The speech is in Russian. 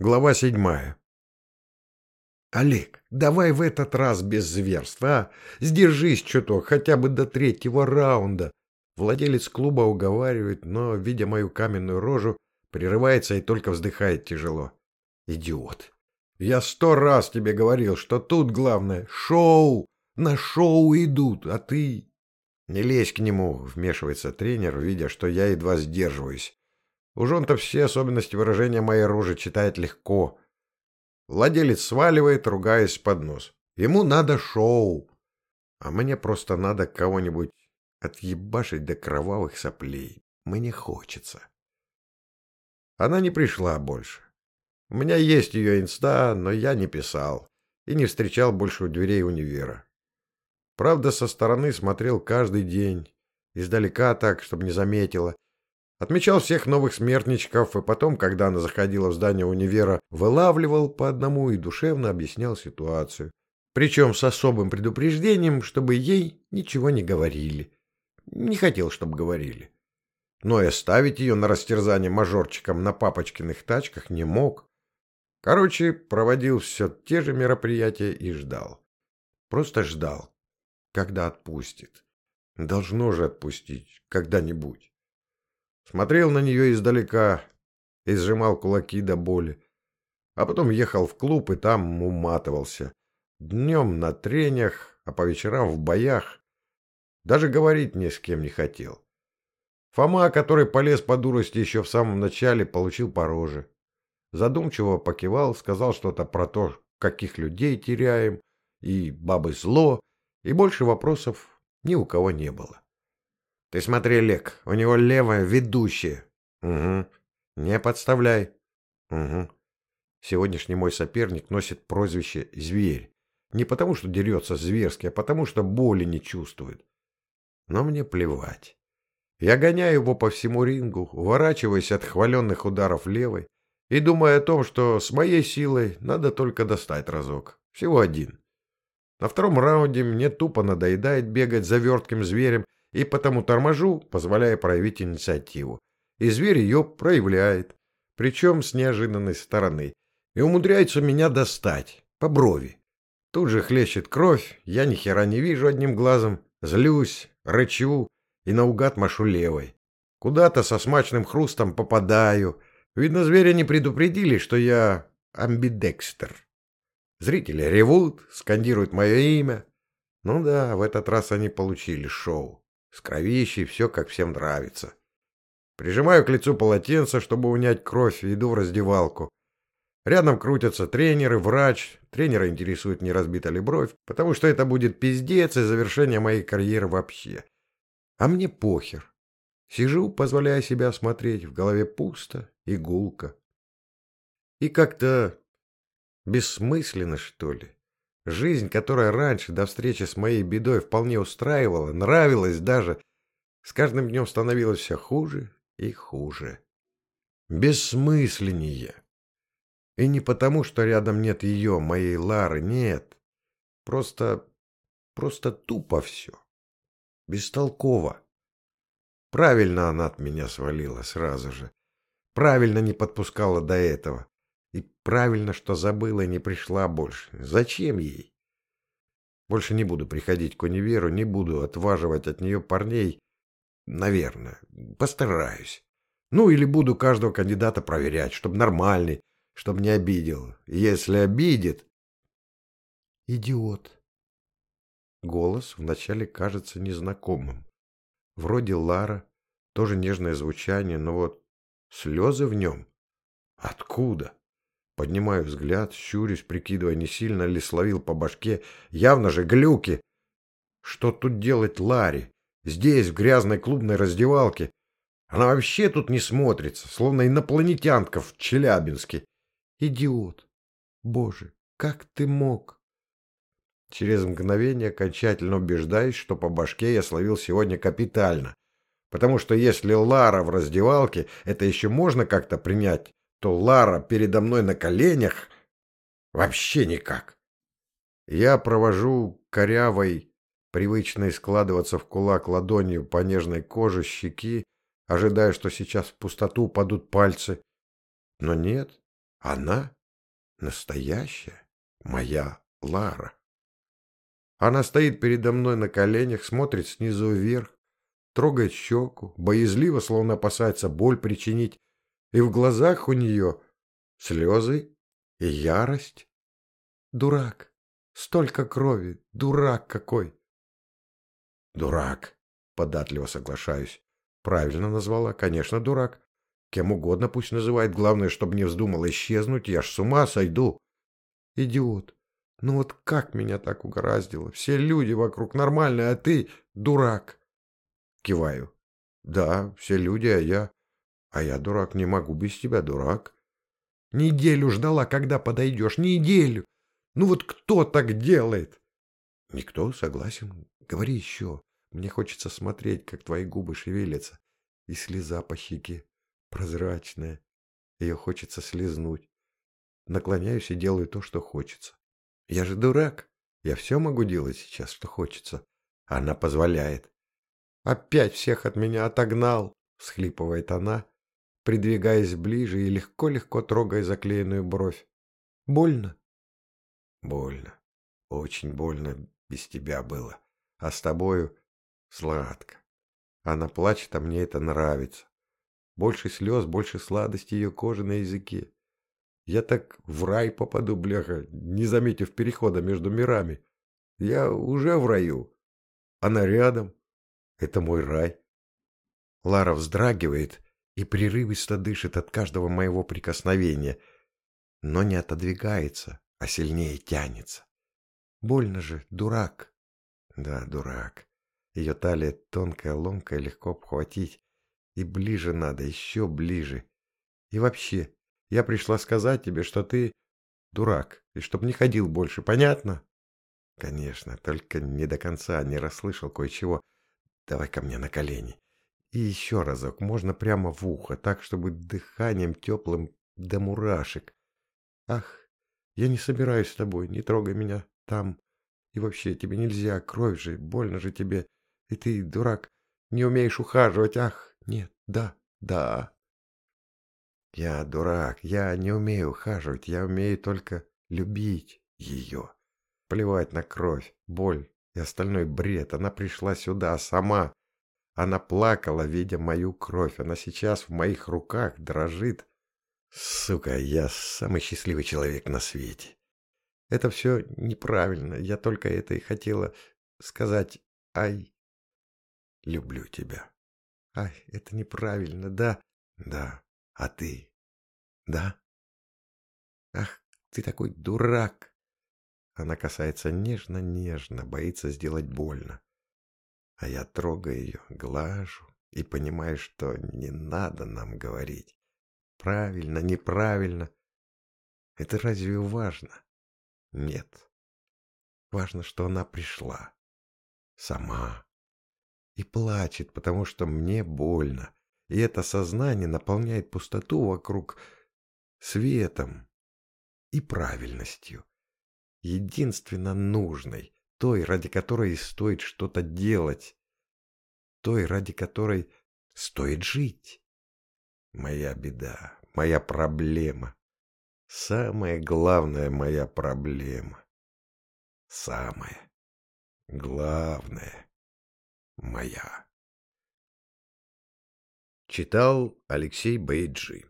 Глава седьмая. «Олег, давай в этот раз без зверств, а? Сдержись чуток, хотя бы до третьего раунда!» Владелец клуба уговаривает, но, видя мою каменную рожу, прерывается и только вздыхает тяжело. «Идиот! Я сто раз тебе говорил, что тут главное — шоу! На шоу идут, а ты...» «Не лезь к нему», — вмешивается тренер, видя, что я едва сдерживаюсь. Уж он-то все особенности выражения моей рожи читает легко. Владелец сваливает, ругаясь под нос. Ему надо шоу. А мне просто надо кого-нибудь отъебашить до кровавых соплей. Мне хочется. Она не пришла больше. У меня есть ее инста, но я не писал и не встречал больше у дверей универа. Правда, со стороны смотрел каждый день, издалека так, чтобы не заметила, Отмечал всех новых смертничков, и потом, когда она заходила в здание универа, вылавливал по одному и душевно объяснял ситуацию. Причем с особым предупреждением, чтобы ей ничего не говорили. Не хотел, чтобы говорили. Но и оставить ее на растерзание мажорчиком на папочкиных тачках не мог. Короче, проводил все те же мероприятия и ждал. Просто ждал, когда отпустит. Должно же отпустить когда-нибудь. Смотрел на нее издалека и сжимал кулаки до боли. А потом ехал в клуб и там уматывался. Днем на трениях, а по вечерам в боях. Даже говорить ни с кем не хотел. Фома, который полез по дурости еще в самом начале, получил по роже. Задумчиво покивал, сказал что-то про то, каких людей теряем, и бабы зло, и больше вопросов ни у кого не было. Ты смотри, Лек, у него левая ведущая. Угу. Не подставляй. Угу. Сегодняшний мой соперник носит прозвище «Зверь». Не потому, что дерется зверски, а потому, что боли не чувствует. Но мне плевать. Я гоняю его по всему рингу, уворачиваясь от хваленных ударов левой и думая о том, что с моей силой надо только достать разок. Всего один. На втором раунде мне тупо надоедает бегать за вертким зверем и потому торможу, позволяя проявить инициативу. И зверь ее проявляет, причем с неожиданной стороны, и умудряется меня достать, по брови. Тут же хлещет кровь, я ни хера не вижу одним глазом, злюсь, рычу и наугад машу левой. Куда-то со смачным хрустом попадаю. Видно, зверя не предупредили, что я амбидекстер. Зрители ревут, скандируют мое имя. Ну да, в этот раз они получили шоу. С кровищей все, как всем нравится. Прижимаю к лицу полотенце, чтобы унять кровь, и иду в раздевалку. Рядом крутятся тренеры, врач. Тренера интересует, не разбита ли бровь, потому что это будет пиздец и завершение моей карьеры вообще. А мне похер. Сижу, позволяя себя осмотреть, в голове пусто и. И как-то бессмысленно, что ли. Жизнь, которая раньше, до встречи с моей бедой, вполне устраивала, нравилась даже, с каждым днем становилась все хуже и хуже. Бессмысленнее. И не потому, что рядом нет ее, моей Лары, нет. Просто, просто тупо все. Бестолково. Правильно она от меня свалила сразу же. Правильно не подпускала до этого. И правильно, что забыла и не пришла больше. Зачем ей? Больше не буду приходить к универу, не буду отваживать от нее парней. Наверное. Постараюсь. Ну, или буду каждого кандидата проверять, чтобы нормальный, чтобы не обидел. Если обидит... Идиот. Голос вначале кажется незнакомым. Вроде Лара, тоже нежное звучание, но вот слезы в нем. Откуда? Поднимаю взгляд, щурюсь, прикидывая, не сильно ли словил по башке. Явно же глюки. Что тут делать Ларри? Здесь, в грязной клубной раздевалке. Она вообще тут не смотрится, словно инопланетянка в Челябинске. Идиот. Боже, как ты мог? Через мгновение окончательно убеждаюсь, что по башке я словил сегодня капитально. Потому что если Лара в раздевалке, это еще можно как-то принять, то Лара передо мной на коленях вообще никак. Я провожу корявой, привычной складываться в кулак ладонью по нежной коже щеки, ожидая, что сейчас в пустоту упадут пальцы. Но нет, Она настоящая, моя Лара. Она стоит передо мной на коленях, смотрит снизу вверх, трогает щеку, боязливо, словно опасается боль причинить, и в глазах у нее слезы и ярость. Дурак, столько крови, дурак какой. Дурак, податливо соглашаюсь. Правильно назвала, конечно, дурак. Кем угодно пусть называет, главное, чтобы не вздумал исчезнуть, я ж с ума сойду. Идиот. Ну вот как меня так угораздило? Все люди вокруг нормальные, а ты дурак. Киваю. Да, все люди, а я... А я дурак, не могу без тебя, дурак. Неделю ждала, когда подойдешь, неделю. Ну вот кто так делает? Никто, согласен. Говори еще. Мне хочется смотреть, как твои губы шевелятся, и слеза по щеке, прозрачная. Ее хочется слезнуть. Наклоняюсь и делаю то, что хочется. Я же дурак. Я все могу делать сейчас, что хочется. Она позволяет. Опять всех от меня отогнал, всхлипывает она, придвигаясь ближе и легко-легко трогая заклеенную бровь. Больно? Больно. Очень больно без тебя было. А с тобою Сладко. Она плачет, а мне это нравится. Больше слез, больше сладости ее кожи на языке. Я так в рай попаду, бляха, не заметив перехода между мирами. Я уже в раю. Она рядом. Это мой рай. Лара вздрагивает и прерывисто дышит от каждого моего прикосновения, но не отодвигается, а сильнее тянется. Больно же, дурак. Да, дурак. Ее талия тонкая, ломкая, легко обхватить. И ближе надо, еще ближе. И вообще, я пришла сказать тебе, что ты дурак, и чтоб не ходил больше, понятно? Конечно, только не до конца не расслышал кое-чего. Давай ко мне на колени. И еще разок, можно прямо в ухо, так, чтобы дыханием теплым до мурашек. Ах, я не собираюсь с тобой, не трогай меня там. И вообще, тебе нельзя, кровь же, больно же тебе. И ты, дурак, не умеешь ухаживать. Ах, нет, да, да. Я дурак, я не умею ухаживать, я умею только любить ее. Плевать на кровь, боль и остальной бред. Она пришла сюда сама. Она плакала, видя мою кровь. Она сейчас в моих руках дрожит. Сука, я самый счастливый человек на свете. Это все неправильно. Я только это и хотела сказать. Ай, люблю тебя. Ай, это неправильно, да? Да. А ты? Да? Ах, ты такой дурак. Она касается нежно-нежно, боится сделать больно. А я трогаю ее, глажу и понимаю, что не надо нам говорить. Правильно, неправильно. Это разве важно? Нет. Важно, что она пришла. Сама и плачет, потому что мне больно. И это сознание наполняет пустоту вокруг светом и правильностью. Единственно нужной, той, ради которой стоит что-то делать, той, ради которой стоит жить. Моя беда, моя проблема. Самая главная моя проблема. Самая главная моя. Читал Алексей Бейджи